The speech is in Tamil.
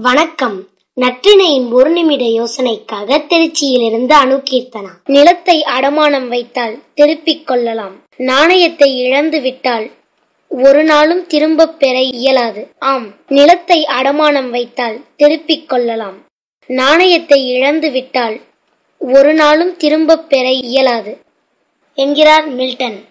வணக்கம். நற்றினையின் ஒரு நிமிட யோசனைக்காக திருச்சியிலிருந்து அணுகீர்த்தனா நிலத்தை அடமானம் வைத்தால் திருப்பிக் கொள்ளலாம். நாணயத்தை இழந்து விட்டால் ஒரு நாளும் திரும்பப் பெற இயலாது. ஆம் நிலத்தை அடமானம் வைத்தால் திருப்பிக் கொள்ளலாம். நாணயத்தை இழந்து விட்டால் ஒரு நாளும் திரும்பப் பெற இயலாது. என்கிறார் மில்டன்.